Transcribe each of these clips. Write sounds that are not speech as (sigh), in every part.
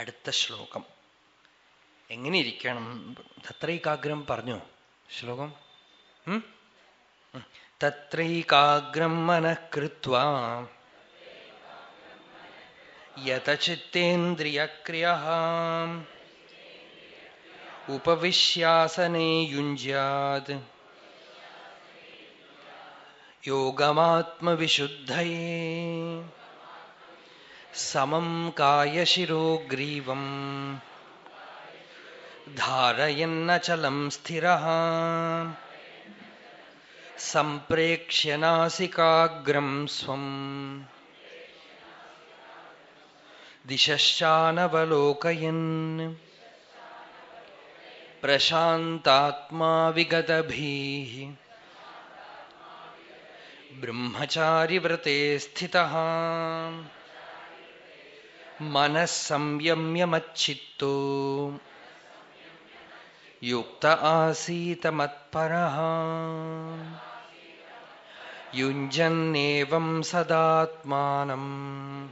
അടുത്ത ശ്ലോകം. എങ്ങനെ ഇരിക്കണം തത്രൈകാഗ്രം പറഞ്ഞു. ശ്ലോകം. തത്രൈകാഗ്രം മനഃകൃത്വ. യതചിത്തേന്ദ്രിയക്രിയ ഉപവിശ്യാസനേ യുഞ്ജ്യാത് യോഗമാത്മവിശുദ്ധയേ. समं कायशिरोग्रीवम् धारयन्नचलं स्थिरः। संप्रेक्ष्य नासिकाग्रं स्वम् दिशश्चानवलोकयन्। प्रशान्तात्मा विगतभीः ब्रह्मचारिव्रते स्थितः। मन संयम्य संयम्यमच्छित्तो युक्त आसीत मत्पर। युञ्जन्नेवं सदात्मानम्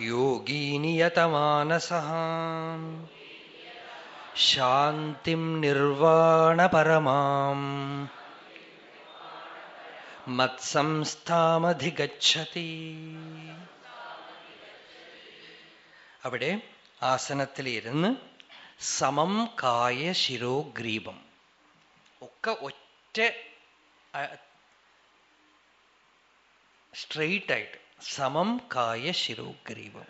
योगी नियतमानसः। शान्तिं निर्वाणपरमाम्। मत्संस्थामधिगच्छति। അവിടെ ആസനത്തിലിരുന്ന് സമം കായ ശിരോഗ്രീവം ഒക്കെ ഒറ്റ സ്ട്രെയിറ്റ് ആയിട്ട് സമം കായ ശിരോഗ്രീവം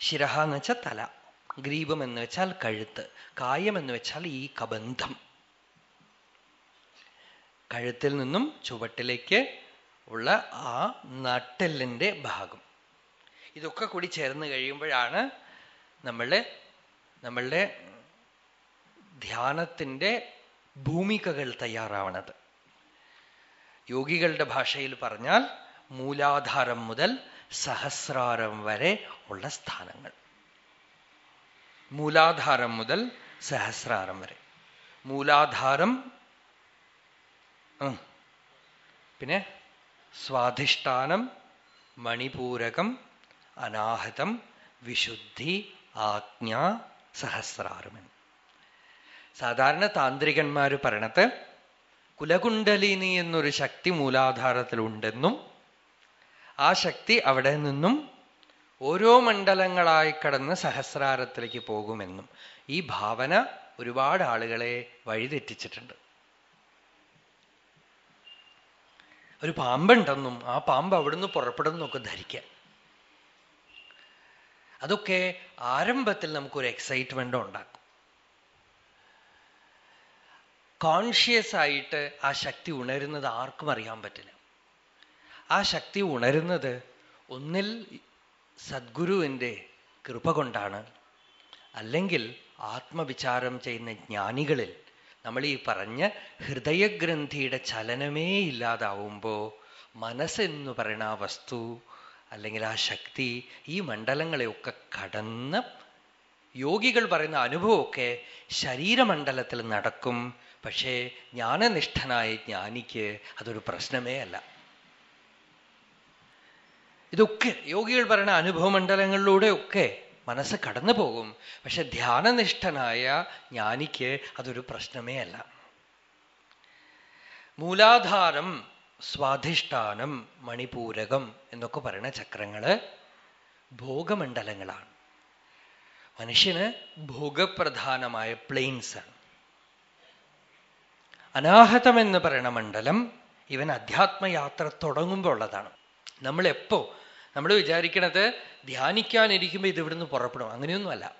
ശിരഹ എന്ന് വെച്ചാൽ തല ഗ്രീപം എന്ന് വെച്ചാൽ കഴുത്ത് കായം എന്ന് വെച്ചാൽ ഈ കബന്ധം. കഴുത്തിൽ നിന്നും ചുവട്ടിലേക്ക് ഉള്ള ആ നട്ടെല്ലിന്റെ ഭാഗം. ഇതൊക്കെ കൂടി ചേർന്ന് കഴിയുമ്പോഴാണ് നമ്മളുടെ നമ്മളുടെ ധ്യാനത്തിന്റെ ഭൂമികകൾ തയ്യാറാവണത്. യോഗികളുടെ ഭാഷയിൽ പറഞ്ഞാൽ മൂലാധാരം മുതൽ സഹസ്രാരം വരെ ഉള്ള സ്ഥാനങ്ങൾ. മൂലാധാരം മുതൽ സഹസ്രാരം വരെ. മൂലാധാരം. പിന്നെ സ്വാധിഷ്ഠാനം മണിപൂരകം അനാഹതം വിശുദ്ധി ആജ്ഞ സഹസ്രാരമെന്ന് സാധാരണ താന്ത്രികന്മാർ പറയണത് കുലകുണ്ടലിനി എന്നൊരു ശക്തി മൂലാധാരത്തിലുണ്ടെന്നും ആ ശക്തി അവിടെ നിന്നും ഓരോ മണ്ഡലങ്ങളായി കടന്ന് സഹസ്രാരത്തിലേക്ക് പോകുമെന്നും ഈ ഭാവന ഒരുപാട് ആളുകളെ വഴിതെറ്റിച്ചിട്ടുണ്ട്. ഒരു പാമ്പുണ്ടെന്നും ആ പാമ്പ് അവിടുന്ന് പുറപ്പെടുന്നൊക്കെ ധരിക്കുക അതൊക്കെ ആരംഭത്തിൽ നമുക്കൊരു എക്സൈറ്റ്മെന്റ് ഉണ്ടാക്കും. കോൺഷ്യസ് ആയിട്ട് ആ ശക്തി ഉണരുന്നത് ആർക്കും അറിയാൻ പറ്റില്ല. ആ ശക്തി ഉണരുന്നത് ഒന്നിൽ സദ്ഗുരുവിന്റെ കൃപ കൊണ്ടാണ്. അല്ലെങ്കിൽ ആത്മവിചാരം ചെയ്യുന്ന ജ്ഞാനികളിൽ നമ്മൾ ഈ പറഞ്ഞ ഹൃദയഗ്രന്ഥിയുടെ ചലനമേ ഇല്ലാതാവുമ്പോൾ മനസ്സെന്ന് പറയുന്ന ആ വസ്തു അല്ലെങ്കിൽ ആ ശക്തി ഈ മണ്ഡലങ്ങളെയൊക്കെ കടന്ന് യോഗികൾ പറയുന്ന അനുഭവമൊക്കെ ശരീരമണ്ഡലത്തിൽ നടക്കും. പക്ഷേ ജ്ഞാനനിഷ്ഠനായ ജ്ഞാനിക്ക് അതൊരു പ്രശ്നമേ അല്ല. ഇതൊക്കെ യോഗികൾ പറയുന്ന അനുഭവ മണ്ഡലങ്ങളിലൂടെയൊക്കെ മനസ്സ് കടന്നു പോകും. പക്ഷെ ധ്യാനനിഷ്ഠനായ ജ്ഞാനിക്ക് അതൊരു പ്രശ്നമേ അല്ല. മൂലാധാരം സ്വാധിഷ്ഠാനം മണിപൂരകം എന്നൊക്കെ പറയുന്ന ചക്രങ്ങൾ ഭോഗമണ്ഡലങ്ങളാണ്. മനുഷ്യന് ഭോഗപ്രധാനമായ പ്ലെയിൻസ് ആണ്. അനാഹതം എന്ന് പറയുന്ന മണ്ഡലം ഇവൻ അധ്യാത്മയാത്ര തുടങ്ങുമ്പോൾ ഉള്ളതാണ്. നമ്മളെപ്പോ നമ്മൾ വിചാരിക്കണത് ധ്യാനിക്കാനിരിക്കുമ്പോൾ ഇത് ഇവിടുന്ന് പുറപ്പെടും. അങ്ങനെയൊന്നുമല്ല.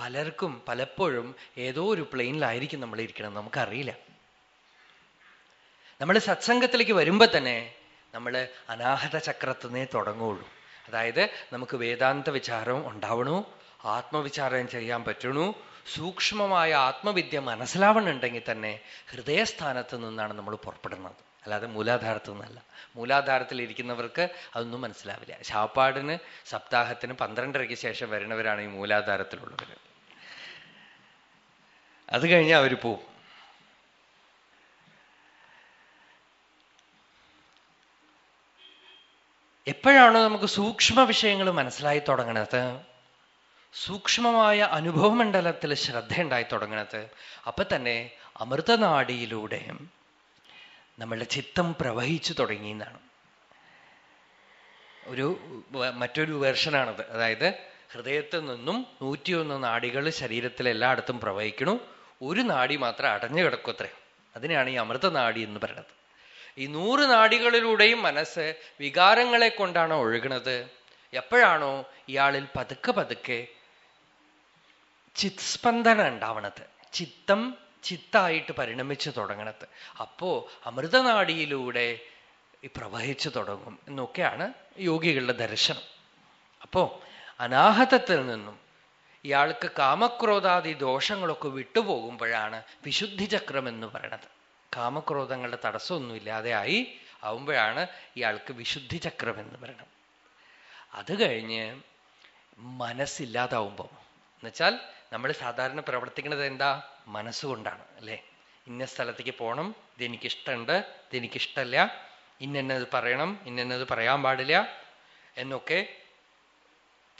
പലർക്കും പലപ്പോഴും ഏതോ ഒരു പ്ലെയിനിലായിരിക്കും നമ്മൾ ഇരിക്കണം നമുക്കറിയില്ല. നമ്മൾ സത്സംഗത്തിലേക്ക് വരുമ്പോൾ തന്നെ നമ്മൾ അനാഹത ചക്രത്തിനെ തുടങ്ങുള്ളൂ. അതായത് നമുക്ക് വേദാന്ത വിചാരം ഉണ്ടാവണു ആത്മവിചാരം ചെയ്യാൻ പറ്റണു സൂക്ഷ്മമായ ആത്മവിദ്യ മനസ്സിലാവണുണ്ടെങ്കിൽ തന്നെ ഹൃദയസ്ഥാനത്ത് നിന്നാണ് നമ്മൾ പുറപ്പെടുന്നത്. അല്ലാതെ മൂലാധാരത്തു നിന്നല്ല. മൂലാധാരത്തിൽ ഇരിക്കുന്നവർക്ക് അതൊന്നും മനസ്സിലാവില്ല. ശാപ്പാടിന് സപ്താഹത്തിന് പന്ത്രണ്ടരയ്ക്ക് ശേഷം വരുന്നവരാണ് ഈ മൂലാധാരത്തിലുള്ളവർ അത് കഴിഞ്ഞാൽ അവർ പോവും. എപ്പോഴാണോ നമുക്ക് സൂക്ഷ്മ വിഷയങ്ങൾ മനസ്സിലായി തുടങ്ങണത് സൂക്ഷ്മമായ അനുഭവമണ്ഡലത്തിൽ ശ്രദ്ധയുണ്ടായി തുടങ്ങണത് അപ്പൊ തന്നെ അമൃതനാടിയിലൂടെ നമ്മളുടെ ചിത്തം പ്രവഹിച്ചു തുടങ്ങി എന്നാണ്. ഒരു മറ്റൊരു വേർഷനാണത്. അതായത് ഹൃദയത്തിൽ നിന്നും നൂറ്റിയൊന്ന് നാടികൾ ശരീരത്തിൽ എല്ലായിടത്തും പ്രവഹിക്കണു. ഒരു നാടി മാത്രം അടഞ്ഞു കിടക്കുത്രേ അതിനെയാണ് ഈ അമൃതനാടി എന്ന് പറയുന്നത്. ഈ നൂറ് നാടികളിലൂടെയും മനസ്സ് വികാരങ്ങളെ കൊണ്ടാണ് ഒഴുകണത് എപ്പോഴാണോ ഇയാളിൽ പതുക്കെ പതുക്കെ ചിത്സ്പന്ദന ഉണ്ടാവണത്. ചിത്തം ചിത്തായിട്ട് പരിണമിച്ചു തുടങ്ങണത്. അപ്പോ അമൃതനാടിയിലൂടെ പ്രവഹിച്ചു തുടങ്ങും എന്നൊക്കെയാണ് യോഗികളുടെ ദർശനം. അപ്പോ അനാഹതത്തിൽ നിന്നും ഇയാൾക്ക് കാമക്രോധാദി ദോഷങ്ങളൊക്കെ വിട്ടുപോകുമ്പോഴാണ് വിശുദ്ധി ചക്രം എന്ന് പറയണത്. കാമക്രോധങ്ങളുടെ തടസ്സമൊന്നുമില്ലാതെ ആയി ആവുമ്പോഴാണ് ഇയാൾക്ക് വിശുദ്ധി ചക്രം എന്ന് പറയണം. അത് കഴിഞ്ഞ് മനസ്സില്ലാതാവുമ്പോൾ എന്നുവെച്ചാൽ നമ്മൾ സാധാരണ പ്രവർത്തിക്കുന്നത് എന്താ? മനസ്സുകൊണ്ടാണ് അല്ലേ? ഇന്ന സ്ഥലത്തേക്ക് പോകണം ഇതെനിക്കിഷ്ടമുണ്ട് ഇതെനിക്കിഷ്ടമല്ല ഇന്നത് പറയണം ഇന്നത് പറയാൻ പാടില്ല എന്നൊക്കെ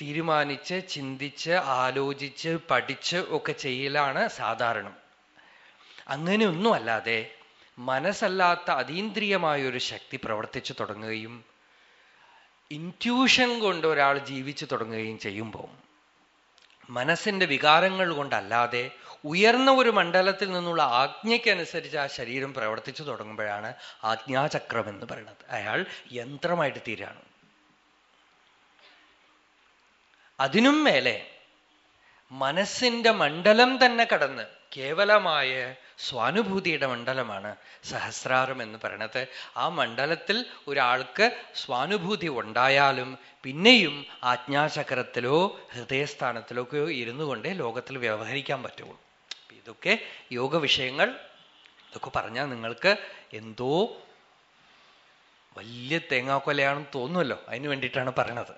തീരുമാനിച്ച് ചിന്തിച്ച് ആലോചിച്ച് പഠിച്ച് ഒക്കെ ചെയ്യലാണ് സാധാരണം. അങ്ങനെയൊന്നും അല്ലാതെ മനസ്സല്ലാത്ത അതീന്ദ്രിയമായ ഒരു ശക്തി പ്രവർത്തിച്ചു തുടങ്ങുകയും ഇന്റ്യൂഷൻ കൊണ്ട് ഒരാൾ ജീവിച്ചു തുടങ്ങുകയും ചെയ്യുമ്പോൾ മനസ്സിന്റെ വികാരങ്ങൾ കൊണ്ടല്ലാതെ ഉയർന്ന ഒരു മണ്ഡലത്തിൽ നിന്നുള്ള ആജ്ഞയ്ക്കനുസരിച്ച് ആ ശരീരം പ്രവർത്തിച്ചു തുടങ്ങുമ്പോഴാണ് ആജ്ഞാചക്രം എന്ന് പറയുന്നത്. അയാൾ യന്ത്രമായിട്ട് തീരാണ് അതിനും മേലെ മനസ്സിന്റെ മണ്ഡലം തന്നെ കടന്ന് കേവലമായ സ്വാനുഭൂതിയുടെ മണ്ഡലമാണ് സഹസ്രാരം എന്ന് പറയണത്. ആ മണ്ഡലത്തിൽ ഒരാൾക്ക് സ്വാനുഭൂതി ഉണ്ടായാലും പിന്നെയും ആജ്ഞാചക്രത്തിലോ ഹൃദയസ്ഥാനത്തിലൊക്കെയോ ഇരുന്നു കൊണ്ടേ ലോകത്തിൽ വ്യവഹരിക്കാൻ പറ്റുള്ളൂ. ഇതൊക്കെ യോഗ വിഷയങ്ങൾ ഇതൊക്കെ പറഞ്ഞാൽ നിങ്ങൾക്ക് എന്തോ വലിയ തേങ്ങാക്കൊലയാണെന്ന് തോന്നുമല്ലോ. അതിന് വേണ്ടിയിട്ടാണ് പറയണത്.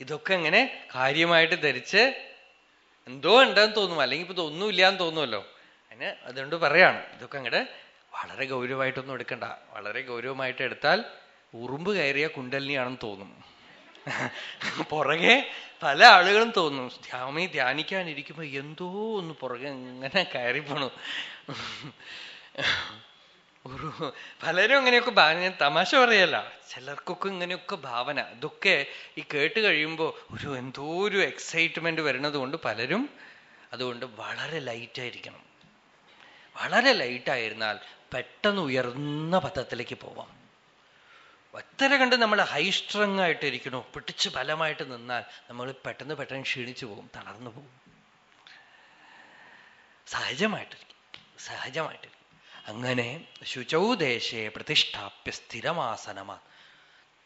ഇതൊക്കെ ഇങ്ങനെ കാര്യമായിട്ട് ധരിച്ച് എന്തോ ഉണ്ടെന്ന് തോന്നും അല്ലെങ്കിൽ ഇപ്പൊ ഒന്നുമില്ല എന്ന് തോന്നുമല്ലോ. അതിന് അതുകൊണ്ട് പറയാണ്. ഇതൊക്കെ അങ്ങോട്ട് വളരെ ഗൗരവമായിട്ടൊന്നും എടുക്കണ്ട. വളരെ ഗൗരവമായിട്ട് എടുത്താൽ ഉറുമ്പ് കയറിയ കുണ്ടലിനിയാണെന്ന് തോന്നും. (laughs) പുറകെ പല ആളുകളും തോന്നും. ധ്യാമി ധ്യാനിക്കാനിരിക്കുമ്പോ എന്തോ ഒന്ന് പുറകെ ഇങ്ങനെ കയറിപ്പോണു. (laughs) ഒരു പലരും ഇങ്ങനെയൊക്കെ അങ്ങനെയൊക്കെ ഞാൻ തമാശ പറയല്ല. ചിലർക്കൊക്കെ ഇങ്ങനെയൊക്കെ ഭാവന. ഇതൊക്കെ ഈ കേട്ട് കഴിയുമ്പോൾ ഒരു എന്തോ ഒരു എക്സൈറ്റ്മെന്റ് വരുന്നത് കൊണ്ട് പലരും അതുകൊണ്ട് വളരെ ലൈറ്റ് ആയിരിക്കണം. വളരെ ലൈറ്റ് ആയിരുന്നാൽ പെട്ടെന്ന് ഉയർന്ന പദത്തിലേക്ക് പോവാം. എത്ര കണ്ട് നമ്മൾ ഹൈ സ്ട്രങ് ആയിട്ടിരിക്കണോ പിടിച്ച് ബലമായിട്ട് നിന്നാൽ നമ്മൾ പെട്ടെന്ന് പെട്ടെന്ന് ക്ഷീണിച്ചു പോകും തളർന്നു പോകും സഹജമായിട്ടിരിക്കും. സഹജമായിട്ടിരിക്കും. അങ്ങനെ ശുചൗ ദേശേ പ്രതിഷ്ഠാപ്യ സ്ഥിരമാസനമാ.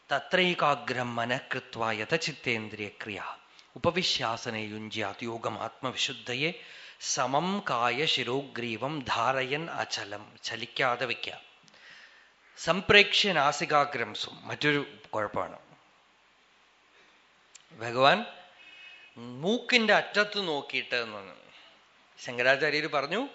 തത്രൈകാഗ്രം മനഃകൃത്വ യഥചിത്തേന്ദ്രിയക്രിയ ഉപവിശ്യാസനെ യുഞ്ജ്യാത് യോഗം ആത്മവിശുദ്ധയെ സമം കായ ശിരോഗ്രീവം ധാരയൻ അചലം ചലിക്കാതെ വയ്ക്കുക സംപ്രേക്ഷ്യ നാസികാഗ്രംസും മറ്റൊരു കുഴപ്പമാണ്. ഭഗവാൻ മൂക്കിന്റെ അറ്റത്ത് നോക്കിയിട്ട് എന്ന് ശങ്കരാചാര്യർ പറഞ്ഞു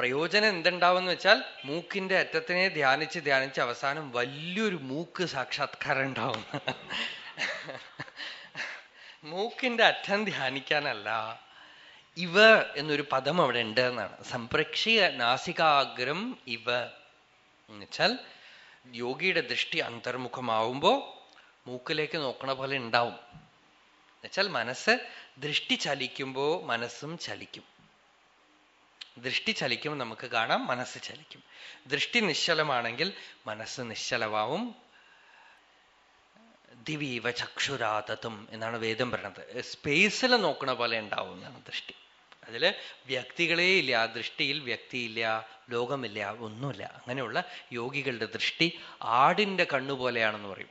പ്രയോജനം എന്തുണ്ടാവെന്ന് വെച്ചാൽ മൂക്കിന്റെ അറ്റത്തിനെ ധ്യാനിച്ച് ധ്യാനിച്ച് അവസാനം വലിയൊരു മൂക്ക് സാക്ഷാത്കാരം ഉണ്ടാവും. മൂക്കിന്റെ അറ്റം ധ്യാനിക്കാനല്ല ഇവ എന്നൊരു പദം അവിടെ ഉണ്ട് എന്നാണ്. സംപ്രക്ഷിയ നാസികാഗ്രം ഇവ എന്നുവെച്ചാൽ യോഗിയുടെ ദൃഷ്ടി അന്തർമുഖമാവുമ്പോ മൂക്കിലേക്ക് നോക്കണ പോലെ ഉണ്ടാവും. എന്നുവെച്ചാൽ മനസ്സ് ദൃഷ്ടി ചലിക്കുമ്പോ മനസ്സും ചലിക്കും. ദൃഷ്ടി ചലിക്കും നമുക്ക് കാണാം മനസ്സ് ചലിക്കും. ദൃഷ്ടി നിശ്ചലമാണെങ്കിൽ മനസ്സ് നിശ്ചലമാവും. ദിവീവ ചക്ഷുരാതത്വം എന്നാണ് വേദം പറയുന്നത്. സ്പേസിൽ നോക്കണ പോലെ ഉണ്ടാവും എന്നാണ് ദൃഷ്ടി. അതിൽ വ്യക്തികളേ ഇല്ല ദൃഷ്ടിയിൽ വ്യക്തിയില്ല ലോകമില്ല ഒന്നുമില്ല. അങ്ങനെയുള്ള യോഗികളുടെ ദൃഷ്ടി ആടിന്റെ കണ്ണു പോലെയാണെന്ന് പറയും.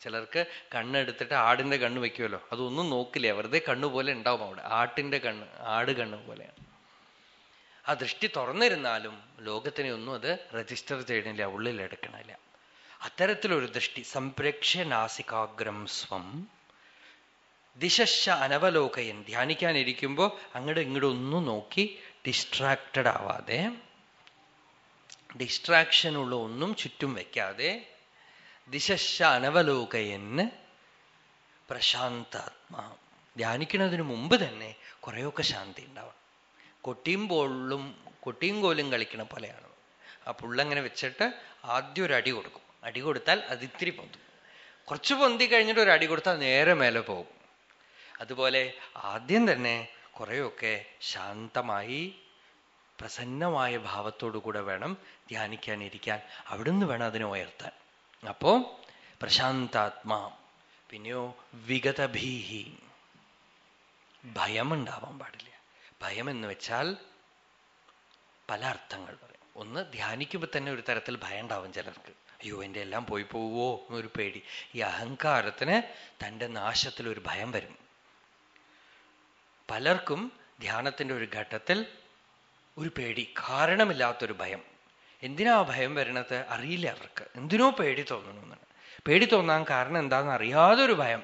ചിലർക്ക് കണ്ണെടുത്തിട്ട് ആടിന്റെ കണ്ണ് വെക്കുമല്ലോ അതൊന്നും നോക്കില്ല. വെറുതെ കണ്ണുപോലെ ഉണ്ടാവും അവിടെ. ആട്ടിന്റെ കണ്ണ് ആട് കണ്ണ് പോലെയാണ്. ആ ദൃഷ്ടി തുറന്നിരുന്നാലും ലോകത്തിനെ ഒന്നും അത് രജിസ്റ്റർ ചെയ്യണില്ല ഉള്ളിൽ എടുക്കണില്ല അത്തരത്തിലൊരു ദൃഷ്ടി സംപ്രേക്ഷ്യ നാസികാഗ്രം സ്വം. ദിശശ അനവലോകയൻ. ധ്യാനിക്കാനിരിക്കുമ്പോൾ അങ്ങോട്ട് ഇങ്ങോട്ട് ഒന്നും നോക്കി ഡിസ്ട്രാക്റ്റഡ് ആവാതെ ഡിസ്ട്രാക്ഷനുള്ള ഒന്നും ചുറ്റും വെക്കാതെ ദിശശ അനവലോകയന് പ്രശാന്താത്മാ. ധ്യാനിക്കുന്നതിന് മുമ്പ് തന്നെ കുറേയൊക്കെ ശാന്തി ഉണ്ടാവണം. കൊട്ടിയും പോളും കൊട്ടിയും കോലും കളിക്കണ പോലെയാണ്. ആ പുള്ളങ്ങനെ വെച്ചിട്ട് ആദ്യം ഒരു അടി കൊടുക്കും. അടി കൊടുത്താൽ അത് ഇത്തിരി പൊന്തും. കുറച്ച് പൊന്തി കഴിഞ്ഞിട്ട് ഒരു അടി കൊടുത്താൽ നേരെ മേലെ പോകും. അതുപോലെ ആദ്യം തന്നെ കുറേയൊക്കെ ശാന്തമായി പ്രസന്നമായ കൂടെ വേണം ധ്യാനിക്കാനിരിക്കാൻ അവിടുന്ന് വേണം അതിനെ ഉയർത്താൻ. അപ്പോ പ്രശാന്താത്മാ പിന്നെയോ വിഗതഭീഹി. ഭയമുണ്ടാവാൻ പാടില്ല. ഭയം എന്ന് വെച്ചാൽ പല അർത്ഥങ്ങൾ പറയും. ഒന്ന് ധ്യാനിക്കുമ്പോൾ തന്നെ ഒരു തരത്തിൽ ഭയം ഉണ്ടാവും ചിലർക്ക്. അയ്യോ എന്റെ എല്ലാം പോയി പോവോ എന്നൊരു പേടി. ഈ അഹങ്കാരത്തിന് തന്റെ നാശത്തിൽ ഒരു ഭയം വരും. പലർക്കും ധ്യാനത്തിന്റെ ഒരു ഘട്ടത്തിൽ ഒരു പേടി കാരണമില്ലാത്തൊരു ഭയം. എന്തിനാ ഭയം വരണത്? അറിയില്ല അവർക്ക്. എന്തിനോ പേടി തോന്നണമെന്നാണ് പേടി തോന്നാൻ കാരണം എന്താണെന്ന് അറിയാതൊരു ഭയം.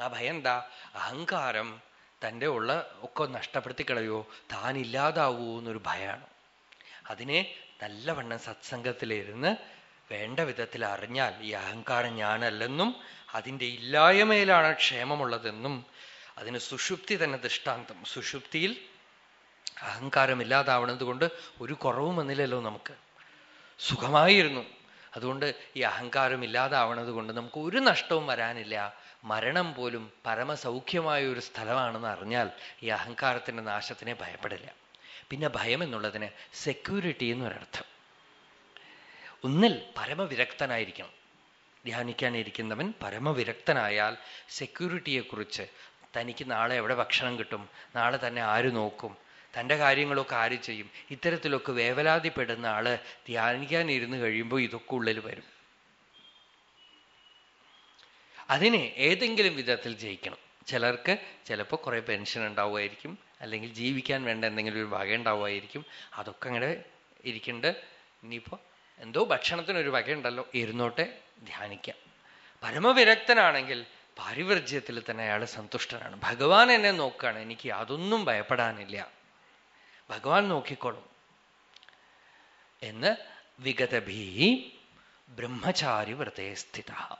ആ ഭയം എന്താ? അഹങ്കാരം തന്റെ ഉള്ള ഒക്കെ നഷ്ടപ്പെടുത്തി കളയോ താൻ ഇല്ലാതാവൂ എന്നൊരു ഭയമാണ് അതിനെ നല്ലവണ്ണം സത്സംഗത്തിലിരുന്ന് വേണ്ട വിധത്തിൽ അറിഞ്ഞാൽ ഈ അഹങ്കാരം ഞാനല്ലെന്നും അതിന്റെ ഇല്ലായ്മയിലാണ് ക്ഷേമമുള്ളതെന്നും അതിന് സുഷുപ്തി തന്നെ ദൃഷ്ടാന്തം. സുഷുപ്തിയിൽ അഹങ്കാരം ഇല്ലാതാവണത് കൊണ്ട് ഒരു കുറവും വന്നില്ലല്ലോ നമുക്ക്. സുഖമായിരുന്നു. അതുകൊണ്ട് ഈ അഹങ്കാരം ഇല്ലാതാവണത് കൊണ്ട് നമുക്ക് ഒരു നഷ്ടവും വരാനില്ല. മരണം പോലും പരമസൗഖ്യമായ ഒരു സ്ഥലമാണെന്ന് അറിഞ്ഞാൽ ഈ അഹങ്കാരത്തിന്റെ നാശത്തിനെ ഭയപ്പെടില്ല. പിന്നെ ഭയം എന്നുള്ളതിന് സെക്യൂരിറ്റി എന്നൊരർത്ഥം. ഒന്നിൽ പരമവിരക്തനായിരിക്കണം. ധ്യാനിക്കാനിരിക്കുന്നവൻ പരമവിരക്തനായാൽ സെക്യൂരിറ്റിയെക്കുറിച്ച് തനിക്ക് നാളെ എവിടെ ഭക്ഷണം കിട്ടും നാളെ തന്നെ ആര് നോക്കും തന്റെ കാര്യങ്ങളൊക്കെ ആര് ചെയ്യും ഇത്തരത്തിലൊക്കെ വേവലാതിപ്പെടുന്ന ആൾ ധ്യാനിക്കാനിരുന്ന് കഴിയുമ്പോൾ ഇതൊക്കെ ഉള്ളിൽ വരും. അതിനെ ഏതെങ്കിലും വിധത്തിൽ ജയിക്കണം. ചിലർക്ക് ചിലപ്പോൾ കുറെ പെൻഷൻ ഉണ്ടാവുമായിരിക്കും അല്ലെങ്കിൽ ജീവിക്കാൻ വേണ്ട എന്തെങ്കിലും ഒരു വക ഉണ്ടാവുമായിരിക്കും. അതൊക്കെ അങ്ങനെ ഇരിക്കുന്നുണ്ട് ഇനിയിപ്പോൾ എന്തോ ഭക്ഷണത്തിനൊരു വകയുണ്ടല്ലോ ഇരുന്നോട്ടെ ധ്യാനിക്കാം. പരമവിരക്തനാണെങ്കിൽ പാരിവർജ്യത്തിൽ തന്നെ അയാൾ സന്തുഷ്ടനാണ്. ഭഗവാൻ എന്നെ നോക്കുകയാണ് എനിക്ക് യാതൊന്നും ഭയപ്പെടാനില്ല. ഭഗവാൻ നോക്കിക്കോളും. എന്ന് വിഗതഭീ ബ്രഹ്മചാരി വ്രതേ സ്ഥിത.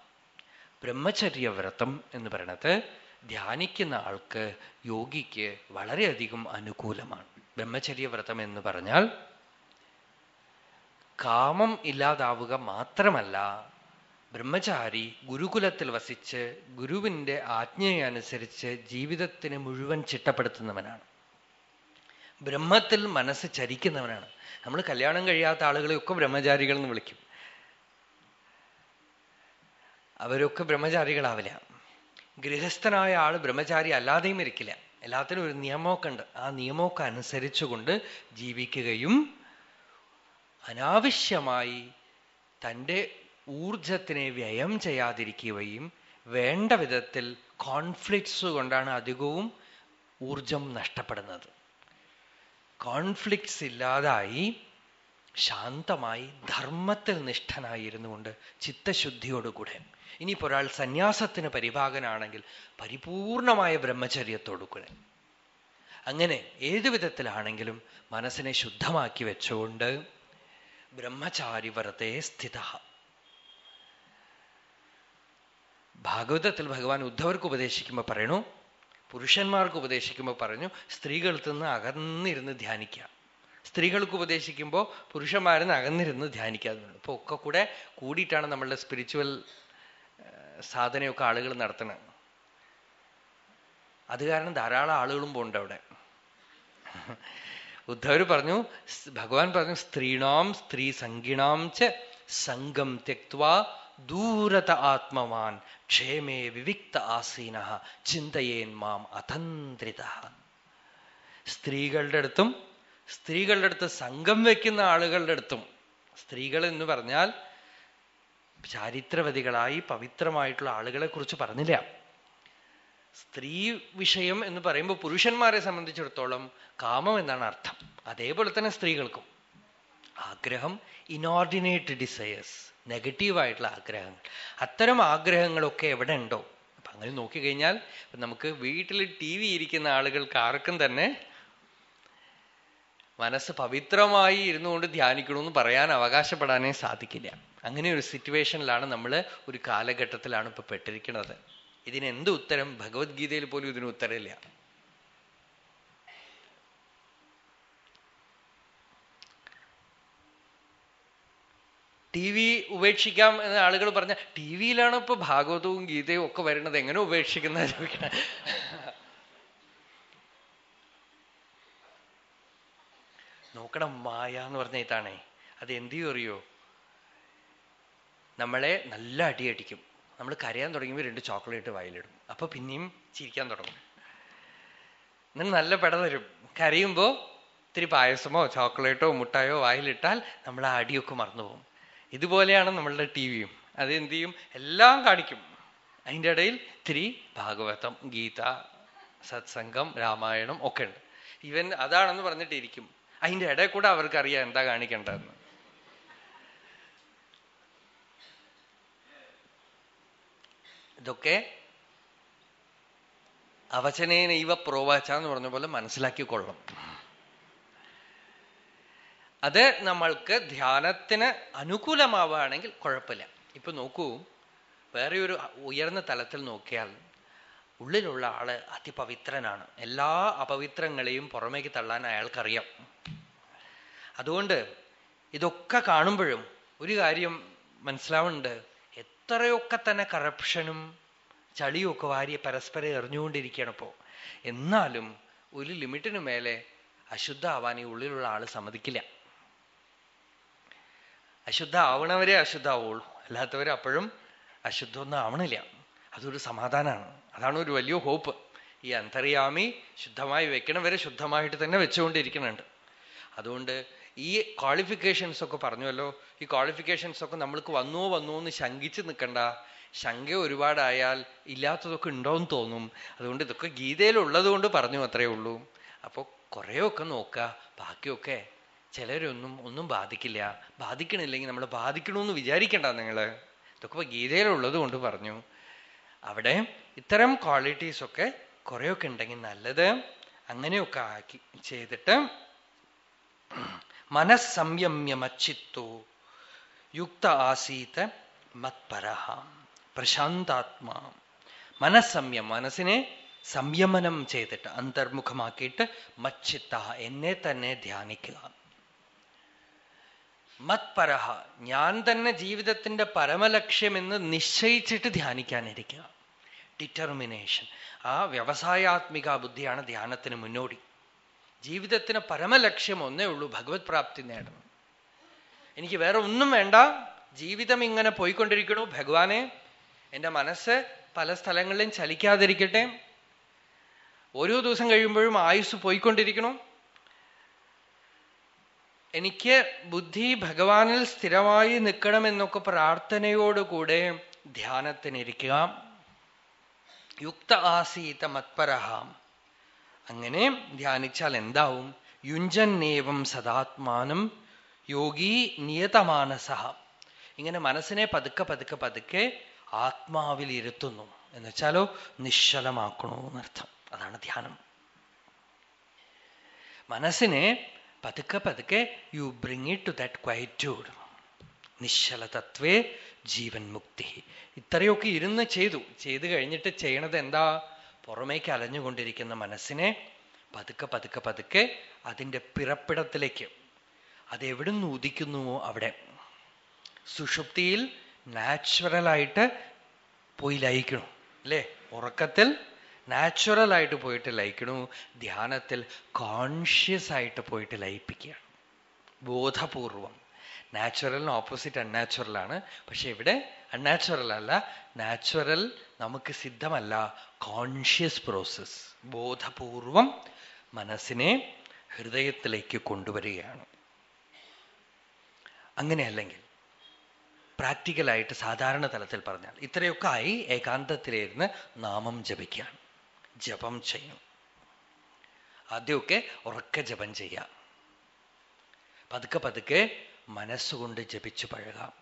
ബ്രഹ്മചര്യവ്രതം എന്ന് പറയണത് ധ്യാനിക്കുന്ന ആൾക്ക് യോഗിക്ക് വളരെയധികം അനുകൂലമാണ്. ബ്രഹ്മചര്യവ്രതം എന്ന് പറഞ്ഞാൽ കാമം ഇല്ലാതാവുക മാത്രമല്ല ബ്രഹ്മചാരി ഗുരുകുലത്തിൽ വസിച്ച് ഗുരുവിന്റെ ആജ്ഞയനുസരിച്ച് ജീവിതത്തിന് മുഴുവൻ ചിട്ടപ്പെടുത്തുന്നവനാണ്. ബ്രഹ്മത്തിൽ മനസ്സ് ചരിക്കുന്നവനാണ്. നമ്മൾ കല്യാണം കഴിയാത്ത ആളുകളെയൊക്കെ ബ്രഹ്മചാരികൾ എന്ന് വിളിക്കും. അവരൊക്കെ ബ്രഹ്മചാരികളാവില്ല. ഗൃഹസ്ഥനായ ആൾ ബ്രഹ്മചാരി അല്ലാതെയും ഇരിക്കില്ല. എല്ലാത്തിനും ഒരു നിയമമൊക്കെ ഉണ്ട്. ആ നിയമമൊക്കെ അനുസരിച്ചുകൊണ്ട് ജീവിക്കുകയും അനാവശ്യമായി തന്റെ ഊർജത്തിനെ വ്യയം ചെയ്യാതിരിക്കുകയും വേണ്ട വിധത്തിൽ കോൺഫ്ലിക്ട്സ് കൊണ്ടാണ് അധികവും ഊർജം നഷ്ടപ്പെടുന്നത്. കോൺഫ്ലിക്ട്സ് ഇല്ലാതായി ശാന്തമായി ധർമ്മത്തിൽ നിഷ്ഠനായിരുന്നു കൊണ്ട് ചിത്തശുദ്ധിയോടുകൂടെ. ഇനിയിപ്പോൾ ഒരാൾ സന്യാസത്തിന് പരിഭാഗനാണെങ്കിൽ പരിപൂർണമായ ബ്രഹ്മചര്യത്തോടുകൂടെ. അങ്ങനെ ഏതു വിധത്തിലാണെങ്കിലും മനസ്സിനെ ശുദ്ധമാക്കി വെച്ചുകൊണ്ട് ബ്രഹ്മചാരി വ്രതേ സ്ഥിത. ഭാഗവതത്തിൽ ഭഗവാൻ ഉദ്ധവർക്ക് ഉപദേശിക്കുമ്പോൾ പറയണു പുരുഷന്മാർക്ക് ഉപദേശിക്കുമ്പോൾ പറഞ്ഞു സ്ത്രീകളിൽ നിന്ന് അകന്നിരുന്ന് ധ്യാനിക്കുക. സ്ത്രീകൾക്ക് ഉപദേശിക്കുമ്പോൾ പുരുഷന്മാരെന്ന് അകന്നിരുന്ന് ധ്യാനിക്കാതെ ഇപ്പൊ ഒക്കെ കൂടെ കൂടിയിട്ടാണ് നമ്മളുടെ സ്പിരിച്വൽ സാധനയൊക്കെ ആളുകൾ നടത്തണത് അത് കാരണം ധാരാളം ആളുകളും പോണ്ട് അവിടെ. ഉദ്ധവർ പറഞ്ഞു ഭഗവാൻ പറഞ്ഞു സ്ത്രീണാം സ്ത്രീ സംഗിണാം ച സംഗം തെക്വാ ദൂരത ആത്മവാൻ ക്ഷേമേ വിവിക്ത ആസീന ചിന്തയേൻ മാം അതന്ത്രിത സ്ത്രീകളുടെ അടുത്തും സ്ത്രീകളുടെ അടുത്ത് സംഘം വെക്കുന്ന ആളുകളുടെ അടുത്തും സ്ത്രീകൾ എന്ന് പറഞ്ഞാൽ ചാരിത്രവതികളായി പവിത്രമായിട്ടുള്ള ആളുകളെ കുറിച്ച് പറഞ്ഞില്ല. സ്ത്രീ വിഷയം എന്ന് പറയുമ്പോൾ പുരുഷന്മാരെ സംബന്ധിച്ചിടത്തോളം കാമം എന്നാണ് അർത്ഥം. അതേപോലെ തന്നെ സ്ത്രീകൾക്കും. ആഗ്രഹം ഇനോർഡിനേറ്റ് ഡിസയേഴ്സ് നെഗറ്റീവായിട്ടുള്ള ആഗ്രഹങ്ങൾ. അത്തരം ആഗ്രഹങ്ങളൊക്കെ എവിടെ ഉണ്ടോ? അപ്പൊ അങ്ങനെ നോക്കിക്കഴിഞ്ഞാൽ നമുക്ക് വീട്ടിൽ ടി വി ഇരിക്കുന്ന ആളുകൾക്ക് ആർക്കും തന്നെ മനസ്സ് പവിത്രമായി ഇരുന്നുകൊണ്ട് ധ്യാനിക്കണമെന്ന് പറയാൻ അവകാശപ്പെടാനേ സാധിക്കില്ല. അങ്ങനെ ഒരു സിറ്റുവേഷനിലാണ് നമ്മൾ ഒരു കാലഘട്ടത്തിലാണ് ഇപ്പൊ പെട്ടിരിക്കുന്നത്. ഇതിനെന്ത് ഉത്തരം? ഭഗവത്ഗീതയിൽ പോലും ഇതിന് ഉത്തരമില്ല. ടി വി ഉപേക്ഷിക്കാം എന്ന് ആളുകൾ പറഞ്ഞ ടി വിയിലാണ് ഇപ്പൊ ഭാഗവതവും ഗീതയും ഒക്കെ വരുന്നത്? എങ്ങനെ ഉപേക്ഷിക്കുന്ന ചോദിക്കണ. നോക്കണം മായ എന്ന് പറഞ്ഞ ഇതാണേ. അത് എന്തു അറിയോ നമ്മളെ നല്ല അടിയടിക്കും. നമ്മൾ കരയാൻ തുടങ്ങുമ്പോൾ രണ്ട് ചോക്ലേറ്റ് വായിലിടും. അപ്പൊ പിന്നെയും ചിരിക്കാൻ തുടങ്ങും. എന്നിട്ട് നല്ല പെട തരും കരയുമ്പോ ഇത്തിരി പായസമോ ചോക്ലേറ്റോ മുട്ടായോ വായിലിട്ടാൽ നമ്മൾ ആ അടിയൊക്കെ മറന്നുപോകും. ഇതുപോലെയാണ് നമ്മളുടെ ടി വിയും അത് ചെയ്യും എല്ലാം കാണിക്കും. അതിന്റെ ഇടയിൽ ഇത്തിരി ഭാഗവതം ഗീത സത്സംഗം രാമായണം ഒക്കെ ഉണ്ട്. ഇവൻ അതാണെന്ന് പറഞ്ഞിട്ടിരിക്കും. അതിന്റെ ഇടയിൽ കൂടെ അവർക്കറിയാം എന്താ കാണിക്കേണ്ടതെന്ന്. ഇതൊക്കെ അവചനേനൈവ പ്രോവാച്ച എന്ന് പറഞ്ഞ പോലെ മനസ്സിലാക്കിക്കൊള്ളും അത് നമ്മൾക്ക് ധ്യാനത്തിന് അനുകൂലമാവുകയാണെങ്കിൽ കുഴപ്പമില്ല. ഇപ്പൊ നോക്കൂ വേറെ ഒരു ഉയർന്ന തലത്തിൽ നോക്കിയാൽ ഉള്ളിലുള്ള ആൾ അതിപവിത്രനാണ്. എല്ലാ അപവിത്രങ്ങളെയും പുറമേക്ക് തള്ളാൻ അയാൾക്കറിയാം. അതുകൊണ്ട് ഇതൊക്കെ കാണുമ്പോഴും ഒരു കാര്യം മനസ്സിലാവുന്നുണ്ട്. എത്രയൊക്കെ തന്നെ കറപ്ഷനും ചളിയും ഒക്കെ വാരി പരസ്പരം എറിഞ്ഞുകൊണ്ടിരിക്കുകയാണ് ഇപ്പോൾ എന്നാലും ഒരു ലിമിറ്റിന് മേലെ അശുദ്ധ ആവാൻ ഈ ഉള്ളിലുള്ള ആൾ സമ്മതിക്കില്ല. അശുദ്ധ ആവണവരെ അശുദ്ധ ആവുള്ളൂ അല്ലാത്തവരെ അപ്പോഴും അശുദ്ധമൊന്നും ആവണില്ല. അതൊരു സമാധാനമാണ്. അതാണ് ഒരു വലിയ ഹോപ്പ് ഈ അന്തര്യാമി ശുദ്ധമായി വെക്കണവരെ ശുദ്ധമായിട്ട് തന്നെ വെച്ചുകൊണ്ടിരിക്കുന്നുണ്ട്. അതുകൊണ്ട് ഈ ക്വാളിഫിക്കേഷൻസ് ഒക്കെ പറഞ്ഞുവല്ലോ. ഈ ക്വാളിഫിക്കേഷൻസ് ഒക്കെ നമ്മൾക്ക് വന്നോ വന്നോ എന്ന് ശങ്കിച്ച് നിൽക്കണ്ട ശങ്ക ഒരുപാടായാൽ ഇല്ലാത്തതൊക്കെ ഉണ്ടോന്ന് തോന്നും. അതുകൊണ്ട് ഇതൊക്കെ ഗീതയിലുള്ളത് കൊണ്ട് പറഞ്ഞു അത്രേ ഉള്ളൂ. അപ്പോൾ കുറേയൊക്കെ നോക്കുക ബാക്കിയൊക്കെ ചിലരൊന്നും ഒന്നും ബാധിക്കില്ല. ബാധിക്കണില്ലെങ്കിൽ നമ്മൾ ബാധിക്കണമെന്ന് വിചാരിക്കണ്ട നിങ്ങൾ ഇതൊക്കെ ഗീതയിൽ ഗീതയിലുള്ളത് കൊണ്ട് പറഞ്ഞു. അവിടെ ഇത്തരം ക്വാളിറ്റീസൊക്കെ കുറേയൊക്കെ ഉണ്ടെങ്കിൽ നല്ലത്. അങ്ങനെയൊക്കെ ആക്കി ചെയ്തിട്ട് മനസ്സംയമ്യമച്ചിത്തോ. യുക്ത ആസീത മത്പരഹ. പ്രശാന്താത്മാ. മനസ്സംയം മനസ്സിനെ സംയമനം ചെയ്തിട്ട് അന്തർമുഖമാക്കിയിട്ട് മച്ചിത്ത എന്നെ തന്നെ ധ്യാനിക്കുക. മത്പരഹ ഞാൻ തന്നെ ജീവിതത്തിന്റെ പരമലക്ഷ്യമെന്ന് നിശ്ചയിച്ചിട്ട് ധ്യാനിക്കാനിരിക്കുക. ഡിറ്റർമിനേഷൻ ആ വ്യവസായാത്മിക ബുദ്ധിയാണ് ധ്യാനത്തിന് മുന്നോടി. ജീവിതത്തിന് പരമലക്ഷ്യം ഒന്നേ ഉള്ളൂ ഭഗവത് പ്രാപ്തി നേടണം. എനിക്ക് വേറെ ഒന്നും വേണ്ട. ജീവിതം ഇങ്ങനെ പോയിക്കൊണ്ടിരിക്കണു. ഭഗവാനെ എന്റെ മനസ്സ് പല സ്ഥലങ്ങളിലും ചലിക്കാതിരിക്കട്ടെ. ഓരോ ദിവസം കഴിയുമ്പോഴും ആയുസ് പോയിക്കൊണ്ടിരിക്കണു. എനിക്ക് ബുദ്ധി ഭഗവാനിൽ സ്ഥിരമായി നിൽക്കണമെന്നൊക്കെ പ്രാർത്ഥനയോടുകൂടെ ധ്യാനത്തിനിരിക്കുക. യുക്ത ആസീത മത്പരഹാം. അങ്ങനെ ധ്യാനിച്ചാൽ എന്താവും? യുഞ്ചന്നേവം സദാത്മാനം യോഗി നിയതമാനസഹ ഇങ്ങനെ മനസ്സിനെ പതുക്കെ പതുക്കെ പതുക്കെ ആത്മാവിൽ ഇരുത്തുന്നു. എന്ന് വെച്ചാലോ നിശ്ചലമാക്കണോ എന്നർത്ഥം. അതാണ് ധ്യാനം. മനസ്സിനെ പതുക്കെ പതുക്കെ you bring it to that quietude നിശ്ചലതത്വേ ജീവൻ മുക്തി ഇത്രയൊക്കെ ഇരുന്ന് ചെയ്തു. ചെയ്തു കഴിഞ്ഞിട്ട് ചെയ്യണത് എന്താ പുറമേക്ക് അലഞ്ഞുകൊണ്ടിരിക്കുന്ന മനസ്സിനെ പതുക്കെ പതുക്കെ പതുക്കെ അതിന്റെ പിറപ്പിടത്തിലേക്ക് അതെവിടുന്ന് ഉദിക്കുന്നുവോ അവിടെ? സുഷുപ്തിയിൽ നാച്ചുറലായിട്ട് പോയി ലയിക്കണം അല്ലേ? ഉറക്കത്തിൽ നാച്ചുറലായിട്ട് പോയിട്ട് ലയിക്കണു ധ്യാനത്തിൽ കോൺഷ്യസ് ആയിട്ട് പോയിട്ട് ലയിപ്പിക്കുകയാണ്. ബോധപൂർവം. നാച്ചുറലിന് ഓപ്പോസിറ്റ് അൺനാച്ചുറൽ ആണ്. പക്ഷെ ഇവിടെ അൺനാച്ചുറൽ അല്ല. നാച്ചുറൽ നമുക്ക് സിദ്ധമല്ല. കോൺഷ്യസ് പ്രോസസ് ബോധപൂർവം മനസ്സിനെ ഹൃദയത്തിലേക്ക് കൊണ്ടുവരികയാണ്. അങ്ങനെയല്ലെങ്കിൽ പ്രാക്ടിക്കലായിട്ട് സാധാരണ തലത്തിൽ പറഞ്ഞാൽ ഇത്രയൊക്കെ ആയി ഏകാന്തത്തിലിരുന്ന് നാമം ജപിക്കുകയാണ്. ജപം ചെയ്യും ആദ്യമൊക്കെ ഉറക്ക ജപം ചെയ്യാം പതുക്കെ പതുക്കെ മനസ്സുകൊണ്ട് ജപിച്ചു പഴകാം.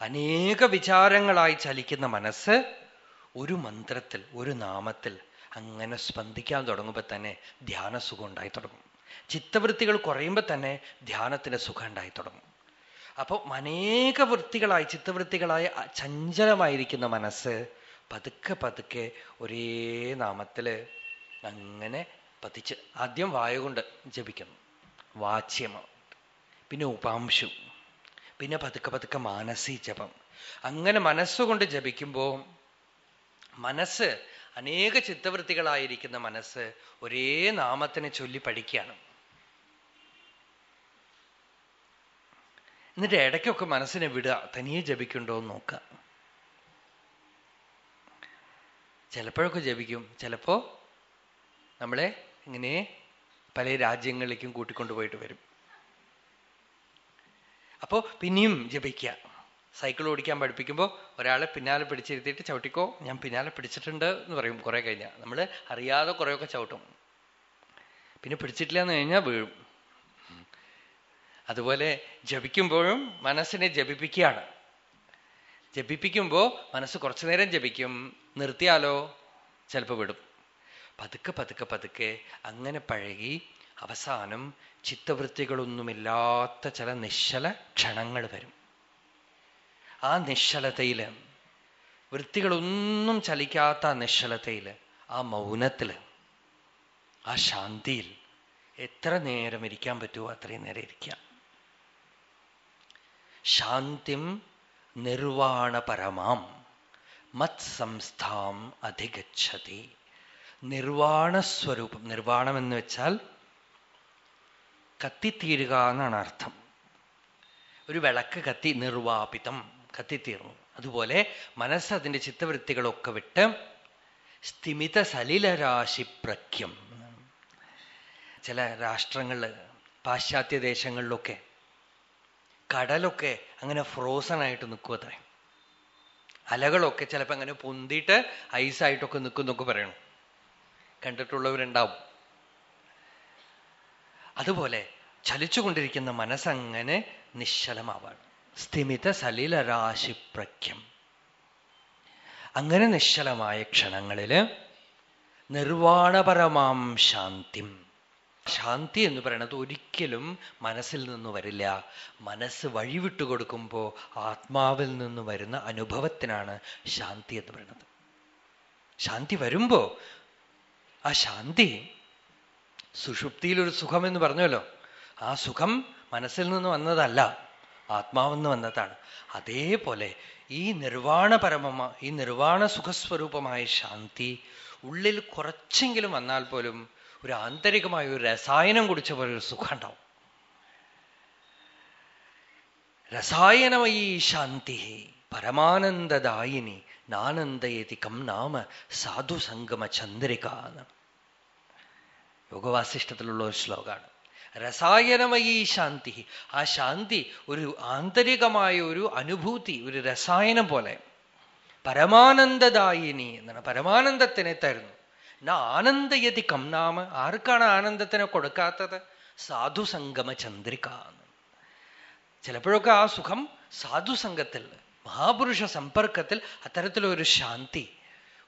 അനേക വിചാരങ്ങളായി ചലിക്കുന്ന മനസ്സ് ഒരു മന്ത്രത്തിൽ ഒരു നാമത്തിൽ അങ്ങനെ സ്പന്ദിക്കാൻ തുടങ്ങുമ്പോൾ തന്നെ ധ്യാന സുഖം ഉണ്ടായി തുടങ്ങും. ചിത്തവൃത്തികൾ കുറയുമ്പോൾ തന്നെ ധ്യാനത്തിന് സുഖം ഉണ്ടായി തുടങ്ങും. അപ്പോൾ അനേക വൃത്തികളായി ചിത്തവൃത്തികളായി ചഞ്ചലമായിരിക്കുന്ന മനസ്സ് പതുക്കെ പതുക്കെ ഒരേ നാമത്തിൽ അങ്ങനെ പതിച്ച് ആദ്യം വായുകൊണ്ട് ജപിക്കണം വാച്യമ. പിന്നെ ഉപാംശു. പിന്നെ പതുക്കെ പതുക്കെ മാനസി ജപം. അങ്ങനെ മനസ്സുകൊണ്ട് ജപിക്കുമ്പോൾ മനസ്സ് അനേക ചിത്തവൃത്തികളായിരിക്കുന്ന മനസ്സ് ഒരേ നാമത്തിനെ ചൊല്ലി പഠിക്കുകയാണ്. എന്നിട്ട് ഇടയ്ക്കൊക്കെ മനസ്സിനെ വിടുക. തനിയെ ജപിക്കുണ്ടോ എന്ന് നോക്കുക. ചിലപ്പോഴൊക്കെ ജപിക്കും. ചിലപ്പോ നമ്മളെ ഇങ്ങനെ പല രാജ്യങ്ങളിലേക്കും കൂട്ടിക്കൊണ്ടുപോയിട്ട് വരും. അപ്പോ പിന്നെയും ജപിക്കുക. സൈക്കിൾ ഓടിക്കാൻ പഠിപ്പിക്കുമ്പോൾ ഒരാളെ പിന്നാലെ പിടിച്ചിരുത്തിയിട്ട് ചവിട്ടിക്കോ ഞാൻ പിന്നാലെ പിടിച്ചിട്ടുണ്ട് എന്ന് പറയും കുറെ കഴിഞ്ഞാൽ നമ്മൾ അറിയാതെ കുറേയൊക്കെ ചവിട്ടും. പിന്നെ പിടിച്ചിട്ടില്ല എന്ന് കഴിഞ്ഞാൽ വീഴും. അതുപോലെ ജപിക്കുമ്പോഴും മനസ്സിനെ ജപിപ്പിക്കുകയാണ്. ജപിപ്പിക്കുമ്പോൾ മനസ്സ് കുറച്ചു നേരം ജപിക്കും നിർത്തിയാലോ? ചിലപ്പോൾ വിടും. പതുക്കെ പതുക്കെ പതുക്കെ അങ്ങനെ പഴകി അവസാനം ചിത്തവൃത്തികളൊന്നുമില്ലാത്ത ചില നിശ്ചല ക്ഷണങ്ങൾ വരും. ആ നിശ്ചലതയിൽ വൃത്തികളൊന്നും ചലിക്കാത്ത ആ നിശ്ചലതയിൽ ആ മൗനത്തിൽ ആ ശാന്തിയിൽ എത്ര നേരം ഇരിക്കാൻ പറ്റുമോ അത്രയും നേരം ഇരിക്കാം ശാന്തിം നിർവാണപരമാം. മത് സംസ്ഥാം അധിഗച്ഛതി. നിർവാണസ്വരൂപം നിർവാണം എന്ന് വെച്ചാൽ കത്തിത്തീരുക എന്നാണ് അർത്ഥം. ഒരു വിളക്ക് കത്തി നിർവാപിതം കത്തിത്തീർന്നു. അതുപോലെ മനസ്സ് അതിന്റെ ചിത്തവൃത്തികളൊക്കെ വിട്ട് സ്ഥിമിത സലിലരാശി പ്രഖ്യം ചില രാഷ്ട്രങ്ങളിൽ പാശ്ചാത്യ ദേശങ്ങളിലൊക്കെ കടലൊക്കെ അങ്ങനെ ഫ്രോസൺ ആയിട്ട് നിൽക്കുക അത്രേ. അലകളൊക്കെ ചിലപ്പോൾ അങ്ങനെ പൊന്തിയിട്ട് ഐസായിട്ടൊക്കെ നിൽക്കുന്നൊക്കെ പറയണം. കണ്ടിട്ടുള്ളവരുണ്ടാവും. അതുപോലെ ചലിച്ചുകൊണ്ടിരിക്കുന്ന മനസ്സങ്ങനെ നിശ്ചലമാവാണ് സ്ഥിമിത സലിലരാശിപ്രഖ്യം അങ്ങനെ നിശ്ചലമായ ക്ഷണങ്ങളിൽ നിർവാണപരമാം ശാന്തിം. ശാന്തി എന്ന് പറയുന്നത് ഒരിക്കലും മനസ്സിൽ നിന്ന് വരില്ല. മനസ്സ് വഴിവിട്ടു കൊടുക്കുമ്പോൾ ആത്മാവിൽ നിന്ന് വരുന്ന അനുഭവത്തിനാണ് ശാന്തി എന്ന് പറയുന്നത്. ശാന്തി വരുമ്പോ ആ ശാന്തി സുഷുപ്തിയിലൊരു സുഖം എന്ന് പറഞ്ഞല്ലോ ആ സുഖം മനസ്സിൽ നിന്ന് വന്നതല്ല ആത്മാവെന്ന് വന്നതാണ്. അതേപോലെ ഈ നിർവാണപരമ ഈ നിർവാണ സുഖസ്വരൂപമായ ശാന്തി ഉള്ളിൽ കുറച്ചെങ്കിലും വന്നാൽ പോലും ഒരു ആന്തരികമായ ഒരു രസായനം കുടിച്ച പോലെ ഒരു സുഖം ഉണ്ടാവും. രസായനമയീ ശാന്തി പരമാനന്ദദായിനി നാനന്ദയതികം നാമ സാധുസംഗമ ചന്ദ്രിക എന്നാണ് യോഗവാസിഷ്ടത്തിലുള്ള ഒരു ശ്ലോകമാണ് രസായനമയി ശാന്തി. ആ ശാന്തി ഒരു ആന്തരികമായ ഒരു അനുഭൂതി ഒരു രസായനം പോലെ. പരമാനന്ദദായിനി എന്നാണ്. പരമാനന്ദത്തിനെ തരുന്നു. എന്നാ ആനന്ദയതി കം നാമ. ആർക്കാണ് ആനന്ദത്തിനെ കൊടുക്കാത്തത്? സാധുസംഗമ ചന്ദ്രിക ചിലപ്പോഴൊക്കെ ആ സുഖം സാധുസംഗത്തിൽ മഹാപുരുഷ സമ്പർക്കത്തിൽ അത്തരത്തിലൊരു ശാന്തി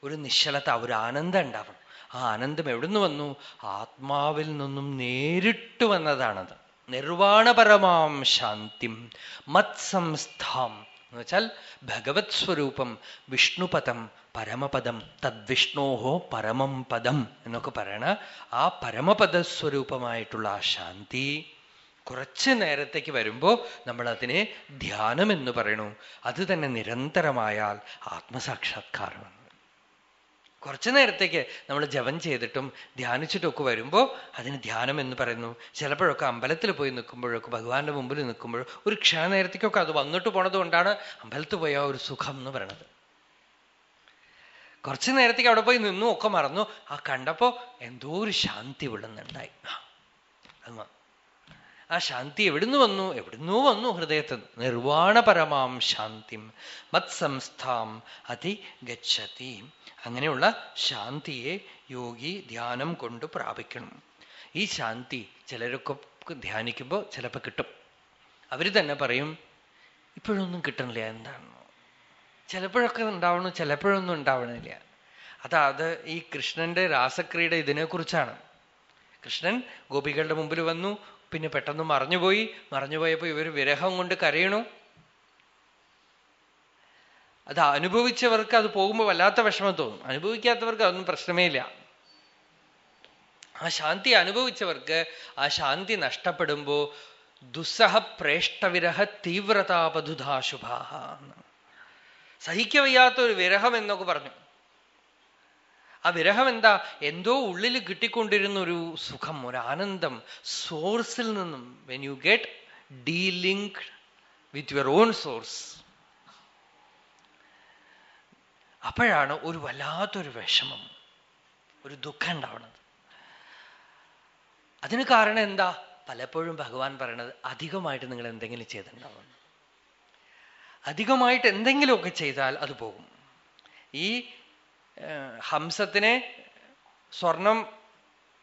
ഒരു നിശ്ചലത ഒരു ആനന്ദം ഉണ്ടാവണം. ആ ആനന്ദം എവിടുന്ന് വന്നു? ആത്മാവിൽ നിന്നും നേരിട്ട് വന്നതാണത്. നിർവാണപരമാം ശാന്തിം മത്സംസ്ഥാം. എന്ന് വെച്ചാൽ ഭഗവത് സ്വരൂപം വിഷ്ണുപദം പരമപദം തദ്വിഷ്ണോഹോ പരമം പദം എന്നൊക്കെ പറയണ ആ പരമപദ സ്വരൂപമായിട്ടുള്ള ആ ശാന്തി കുറച്ച് നേരത്തേക്ക് വരുമ്പോൾ നമ്മൾ അതിനെ ധ്യാനം എന്ന് പറയണു. അത് തന്നെ നിരന്തരമായാൽ ആത്മസാക്ഷാത്കാരമാണ്. കുറച്ചു നേരത്തേക്ക് നമ്മൾ ജപം ചെയ്തിട്ടും ധ്യാനിച്ചിട്ടൊക്കെ വരുമ്പോൾ അതിന് ധ്യാനം എന്ന് പറയുന്നു. ചിലപ്പോഴൊക്കെ അമ്പലത്തിൽ പോയി നിൽക്കുമ്പോഴൊക്കെ ഭഗവാന്റെ മുമ്പിൽ നിൽക്കുമ്പോഴോ ഒരു ക്ഷണനേരത്തേക്കൊക്കെ അത് വന്നിട്ട് പോണത് കൊണ്ടാണ് അമ്പലത്തിൽ പോയ ഒരു സുഖം എന്ന് പറയണത്. കുറച്ചു നേരത്തേക്ക് അവിടെ പോയി നിന്നു ഒക്കെ മറന്നു. ആ കണ്ടപ്പോ എന്തോ ഒരു ശാന്തി വിളുന്നുണ്ടായി അത് ആ ശാന്തി എവിടുന്ന് വന്നു? എവിടുന്നോ വന്നു ഹൃദയത്തിൽ നിർവാണപരമാം ശാന്തിം. മത്സംസ്ഥാം അതി ഗച്ഛതി അങ്ങനെയുള്ള ശാന്തിയെ യോഗി ധ്യാനം കൊണ്ട് പ്രാപിക്കണം. ഈ ശാന്തി ചിലരൊക്കെ ധ്യാനിക്കുമ്പോൾ ചിലപ്പോൾ കിട്ടും. അവർ തന്നെ പറയും ഇപ്പോഴൊന്നും കിട്ടണില്ല എന്താണ്? ചിലപ്പോഴൊക്കെ ഉണ്ടാവണു ചിലപ്പോഴൊന്നും ഉണ്ടാവണില്ല. അതാത് ഈ കൃഷ്ണന്റെ രാസക്രിയയുടെ ഇതിനെക്കുറിച്ചാണ്. കൃഷ്ണൻ ഗോപികളുടെ മുമ്പിൽ വന്നു പിന്നെ പെട്ടെന്ന് മറഞ്ഞുപോയി. മറഞ്ഞുപോയപ്പോ ഇവർ വിരഹം കൊണ്ട് കരയണു. അത് അനുഭവിച്ചവർക്ക് അത് പോകുമ്പോൾ വല്ലാത്ത വിഷമം തോന്നും. അനുഭവിക്കാത്തവർക്ക് അതൊന്നും പ്രശ്നമേ ഇല്ല. ആ ശാന്തി അനുഭവിച്ചവർക്ക് ആ ശാന്തി നഷ്ടപ്പെടുമ്പോ ദുസ്സഹ പ്രേഷ്ടവിരഹ തീവ്രതാപധുതാശുഭാഹ സഹിക്കവയ്യാത്ത ഒരു വിരഹം എന്നൊക്കെ പറഞ്ഞു. ആ വിരഹം എന്താ എന്തോ ഉള്ളിൽ കിട്ടിക്കൊണ്ടിരുന്ന ഒരു സുഖം ഒരു ആനന്ദം സോഴ്സിൽ നിന്നും when you get delink with your own source അപ്പോഴാണ് ഒരു വല്ലാത്തൊരു വിഷമം ഒരു ദുഃഖം ഉണ്ടാവുന്നത്. അതിന് കാരണം എന്താ? പലപ്പോഴും ഭഗവാൻ പറയണത് അധികമായിട്ട് നിങ്ങൾ എന്തെങ്കിലും ചെയ്തിട്ടുണ്ടാവും. അധികമായിട്ട് എന്തെങ്കിലുമൊക്കെ ചെയ്താൽ അത് പോകും. ഈ ഹംസത്തിനെ സ്വർണം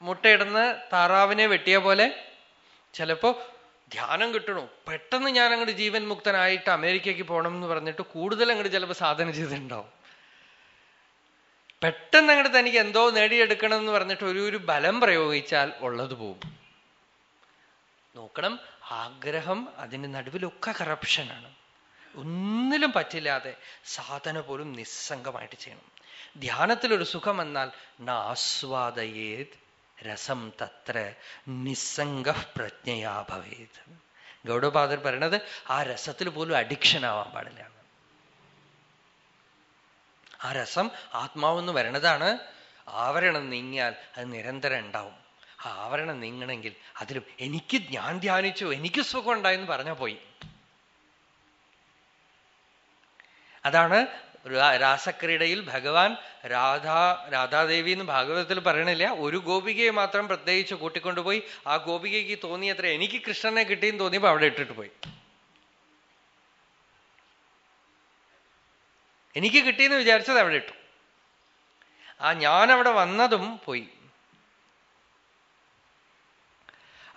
മുട്ടയിടുന്ന താറാവിനെ വെട്ടിയ പോലെ ചിലപ്പോ ധ്യാനം കിട്ടണു. പെട്ടെന്ന് ഞാൻ അങ്ങോട്ട് ജീവൻ മുക്തനായിട്ട് അമേരിക്കയ്ക്ക് പോകണം എന്ന് പറഞ്ഞിട്ട് കൂടുതൽ അങ്ങോട്ട് ചിലപ്പോ സാധന ചെയ്തിട്ടുണ്ടാവും. പെട്ടെന്ന് അങ്ങോട്ട് തനിക്ക് എന്തോ നേടിയെടുക്കണം എന്ന് പറഞ്ഞിട്ട് ഒരു ഒരു ബലം പ്രയോഗിച്ചാൽ ഉള്ളത് പോകും നോക്കണം ആഗ്രഹം അതിന്റെ നടുവിലൊക്കെ കറപ്ഷനാണ് ഒന്നിലും പറ്റില്ലാതെ സാധന പോലും നിസ്സംഗമായിട്ട് ചെയ്യണം. ധ്യാനത്തിലൊരു സുഖം വന്നാൽ നാസ്വാദയേത് രസം തത്ര നിസ്സംഗ പ്രജ്ഞയാ ഭവേത്. ഗൗഡപാദർ പറയണത് ആ രസത്തിൽ പോലും അഡിക്ഷൻ ആവാൻ പാടില്ല. ആ രസം ആത്മാവെന്ന് വരണതാണ്. ആവരണം നീങ്ങിയാൽ അത് നിരന്തരം ഉണ്ടാവും. ആ ആവരണം നീങ്ങണമെങ്കിൽ അതിലും എനിക്ക് ഞാൻ ധ്യാനിച്ചു എനിക്ക് സുഖം ഉണ്ടായെന്ന് പറഞ്ഞാൽ പോയി. അതാണ് രാസക്രീഡയിൽ ഭഗവാൻ രാധാ രാധാദേവി എന്ന് ഭാഗവതത്തിൽ പറയണില്ല. ഒരു ഗോപികയെ മാത്രം പ്രത്യേകിച്ച് കൂട്ടിക്കൊണ്ടുപോയി. ആ ഗോപികയ്ക്ക് തോന്നിയത്ര എനിക്ക് കൃഷ്ണനെ കിട്ടിയെന്ന് തോന്നിയപ്പോ അവിടെ ഇട്ടിട്ട് പോയി. എനിക്ക് കിട്ടിയെന്ന് വിചാരിച്ചത് അവിടെ ഇട്ടു. ആ ഞാൻ അവിടെ വന്നതും പോയി.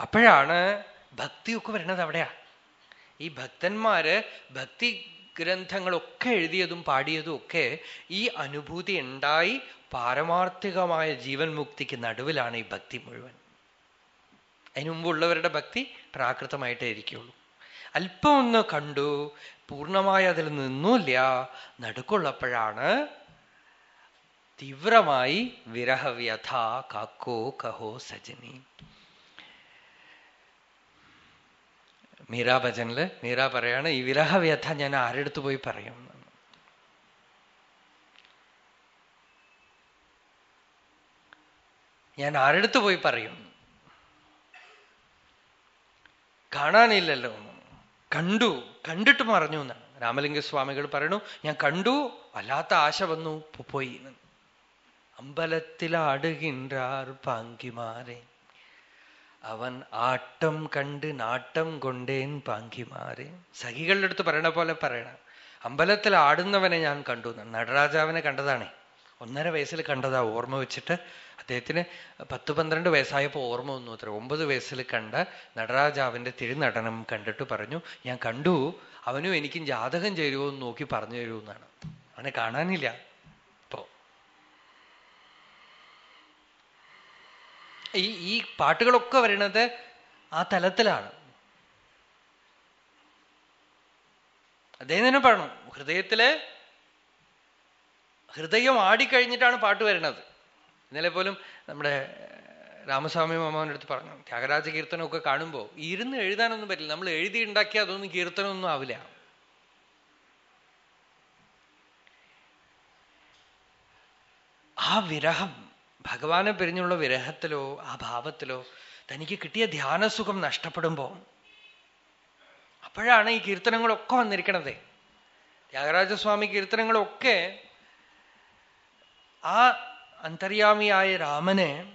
അപ്പോഴാണ് ഭക്തിയൊക്കെ വരുന്നത് അവിടെയാ. ഈ ഭക്തന്മാര് ഭക്തി ഗ്രന്ഥങ്ങളൊക്കെ എഴുതിയതും പാടിയതും ഒക്കെ ഈ അനുഭൂതി ഉണ്ടായി പാരമാർത്ഥികമായ ജീവൻ മുക്തിക്ക് നടുവിലാണ് ഈ ഭക്തി മുഴുവൻ. അതിനു മുമ്പുള്ളവരുടെ ഭക്തി പ്രാകൃതമായിട്ടേ ഇരിക്കുള്ളൂ. അല്പം ഒന്ന് കണ്ടു പൂർണമായി അതിൽ നിന്നില്ല നടുക്കുള്ളപ്പോഴാണ് തീവ്രമായി വിരഹവ്യഥ കാക്കോ കഹോ സജനി. മീരാ ഭജനിൽ മീരാ പറയാണ് ഈ വിരഹവ്യഥ ഞാൻ ആരെടുത്ത് പോയി പറയും? ഞാൻ ആരെടുത്ത് പോയി പറയും? കാണാനില്ലല്ലോ. കണ്ടു കണ്ടിട്ട് മറഞ്ഞു എന്നാണ് രാമലിംഗസ്വാമികൾ പറയണു ഞാൻ കണ്ടു വല്ലാത്ത ആശ വന്നു പോയി. അമ്പലത്തിലാടുകിன்றாർ പാങ്കിമാരെ. അവൻ ആട്ടം കണ്ട് നാട്ടം കൊണ്ടേൻ പാങ്കിമാരെ. സഖികളുടെ അടുത്ത് പറയണ പോലെ പറയണ. അമ്പലത്തിൽ ആടുന്നവനെ ഞാൻ കണ്ടു. നടരാജാവിനെ കണ്ടതാണേ. ഒന്നര വയസ്സിൽ കണ്ടതാ ഓർമ്മ വെച്ചിട്ട്. അദ്ദേഹത്തിന് പത്ത് പന്ത്രണ്ട് വയസ്സായപ്പോൾ ഓർമ്മ വന്നു അത്ര. ഒമ്പത് വയസ്സിൽ കണ്ട നടരാജാവിന്റെ തിരുനടനം കണ്ടിട്ട് പറഞ്ഞു ഞാൻ കണ്ടു. അവനും എനിക്കും ജാതകം ചേരുമോ എന്ന് നോക്കി പറഞ്ഞു തരുമെന്നാണ്. അവനെ കാണാനില്ല ഇപ്പോ ഈ ഈ പാട്ടുകളൊക്കെ വരുന്നത് ആ തലത്തിലാണ്. അദ്ദേഹം തന്നെ പറഞ്ഞു ഹൃദയത്തിൽ ഹൃദയം ആടിക്കഴിഞ്ഞിട്ടാണ് പാട്ട് വരുന്നത് ഇന്നലെ പോലും നമ്മുടെ രാമസ്വാമി മാമാവിന്റെ അടുത്ത് പറഞ്ഞു ത്യാഗരാജ കീർത്തനമൊക്കെ കാണുമ്പോൾ ഇരുന്ന് എഴുതാനൊന്നും പറ്റില്ല. നമ്മൾ എഴുതി ഉണ്ടാക്കി അതൊന്നും കീർത്തനമൊന്നും ആവില്ല. ആ വിരഹം ഭഗവാനെ പിരിഞ്ഞുള്ള വിരഹത്തിലോ ആ ഭാവത്തിലോ തനിക്ക് കിട്ടിയ ധ്യാനസുഖം നഷ്ടപ്പെടുമ്പോ അപ്പോഴാണ് ഈ കീർത്തനങ്ങളൊക്കെ വന്നിരിക്കണത്. ത്യാഗരാജസ്വാമി കീർത്തനങ്ങളൊക്കെ ആ അന്തര്യാമിയായ രാമനെ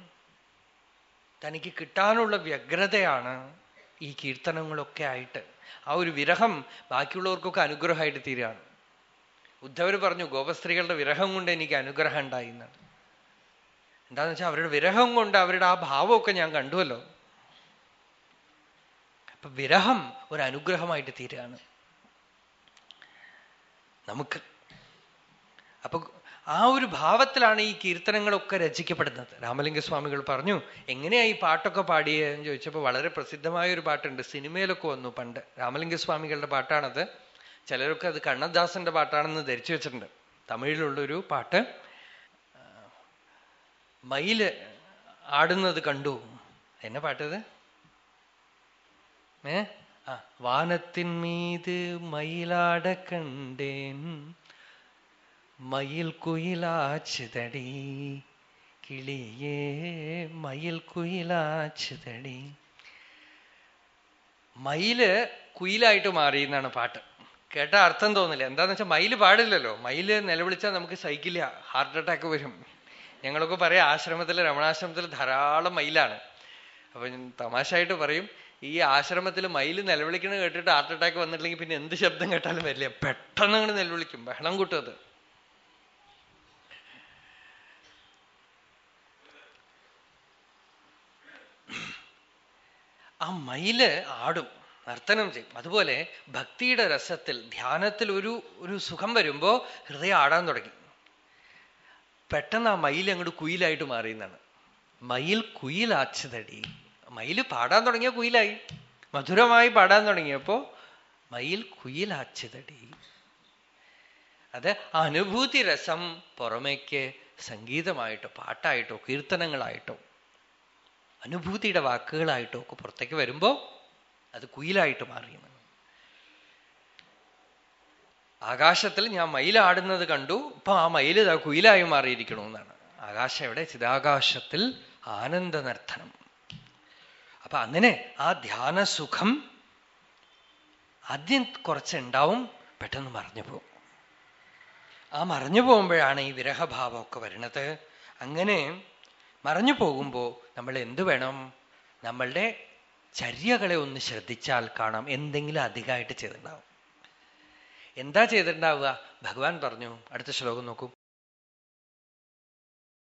തനിക്ക് കിട്ടാനുള്ള വ്യഗ്രതയാണ് ഈ കീർത്തനങ്ങളൊക്കെ ആയിട്ട്. ആ ഒരു വിരഹം ബാക്കിയുള്ളവർക്കൊക്കെ അനുഗ്രഹമായിട്ട് തീരുകയാണ്. ഉദ്ധവർ പറഞ്ഞു ഗോപസ്ത്രീകളുടെ വിരഹം കൊണ്ട് എനിക്ക് അനുഗ്രഹം ഉണ്ടായി എന്നാണ്. എന്താന്ന് വെച്ചാൽ അവരുടെ വിരഹം കൊണ്ട് അവരുടെ ആ ഭാവമൊക്കെ ഞാൻ കണ്ടുവല്ലോ. അപ്പൊ വിരഹം ഒരു അനുഗ്രഹമായിട്ട് തീരുകയാണ്. നമുക്ക് അപ്പൊ ആ ഒരു ഭാവത്തിലാണ് ഈ കീർത്തനങ്ങളൊക്കെ രചിക്കപ്പെടുന്നത്. രാമലിംഗസ്വാമികൾ പറഞ്ഞു എങ്ങനെയാ ഈ പാട്ടൊക്കെ പാടിയേ? എന്ന് ചോദിച്ചപ്പോൾ വളരെ പ്രസിദ്ധമായ ഒരു പാട്ടുണ്ട് സിനിമയിലൊക്കെ വന്നു പണ്ട്. രാമലിംഗ സ്വാമികളുടെ പാട്ടാണത്. ചിലരൊക്കെ അത് കണ്ണദാസന്റെ പാട്ടാണെന്ന് ധരിച്ചു വെച്ചിട്ടുണ്ട്. തമിഴിലുള്ളൊരു പാട്ട് മയിൽ ആടുന്നത് കണ്ടു. എന്നെ പാട്ടത്? ഏ? ആ വാനത്തിൻ മീത് മയിലാട കണ്ടേൻ. മയിൽ കുയിലാച്ചുതടി കിളിയേ മയിൽ കുയിലാച്ചുതടി മയിൽ കുയിലായിട്ട് മാറി എന്നാണ് പാട്ട്. കേട്ട അർത്ഥം തോന്നില്ല. എന്താന്ന് വെച്ചാൽ മയിൽ പാടില്ലല്ലോ. മയിൽ നിലവിളിച്ചാൽ നമുക്ക് സഹിക്കില്ല ഹാർട്ട് അറ്റാക്ക് വരും. ഞങ്ങളൊക്കെ പറയാം ആശ്രമത്തിൽ രമണാശ്രമത്തിൽ ധാരാളം മയിലാണ്. അപ്പൊ തമാശയായിട്ട് പറയും ഈ ആശ്രമത്തിൽ മയിൽ നിലവിളിക്കണ കേട്ടിട്ട് ഹാർട്ട് അറ്റാക്ക് വന്നിട്ടില്ലെങ്കിൽ പിന്നെ എന്ത് ശബ്ദം കേട്ടാലും വരില്ല. പെട്ടെന്ന് അങ്ങോട്ട് നിലവിളിക്കും. ബഹളം കൂട്ടത് ആ മയിൽ ആടും നർത്തനം ചെയ്യും. അതുപോലെ ഭക്തിയുടെ രസത്തിൽ ധ്യാനത്തിൽ ഒരു ഒരു സുഖം വരുമ്പോ ഹൃദയം ആടാൻ തുടങ്ങി. പെട്ടെന്ന് ആ മയിൽ അങ്ങോട്ട് കുയിലായിട്ട് മാറിയെന്നാണ്. മയിൽ കുയിലാച്ചതടി. മയിൽ പാടാൻ തുടങ്ങിയ കുയിലായി. മധുരമായി പാടാൻ തുടങ്ങിയപ്പോ മയിൽ കുയിലാച്ചതടി. അത് അനുഭൂതി രസം പുറമേക്ക് സംഗീതമായിട്ടോ പാട്ടായിട്ടോ കീർത്തനങ്ങളായിട്ടോ അനുഭൂതിയുടെ വാക്കുകളായിട്ടോ ഒക്കെ പുറത്തേക്ക് വരുമ്പോ അത് കുയിലായിട്ട് മാറിയെന്ന് ആകാശത്തിൽ ഞാൻ മയിലാടുന്നത് കണ്ടു. ഇപ്പൊ ആ മയിൽ കുയിലായി മാറിയിരിക്കണമെന്നാണ് ആകാശം എവിടെ? ചിതാകാശത്തിൽ ആനന്ദ നർത്തനം അപ്പൊ അങ്ങനെ ആ ധ്യാനസുഖം ആദ്യം കുറച്ചുണ്ടാവും പെട്ടെന്ന് മറിഞ്ഞു പോകും ആ മറിഞ്ഞു പോകുമ്പോഴാണ് ഈ വിരഹഭാവമൊക്കെ വരുന്നത്. അങ്ങനെ മറിഞ്ഞു പോകുമ്പോൾ നമ്മൾ എന്ത് വേണം? നമ്മളുടെ ചര്യകളെ ഒന്ന് ശ്രദ്ധിച്ചാൽ കാണാം. എന്തെങ്കിലും അധികമായിട്ട് ചെയ്തിട്ടുണ്ടാവും. എന്താ ചെയ്തിട്ടുണ്ടാവുക? ഭഗവാൻ പറഞ്ഞു. അടുത്ത ശ്ലോകം നോക്കൂ.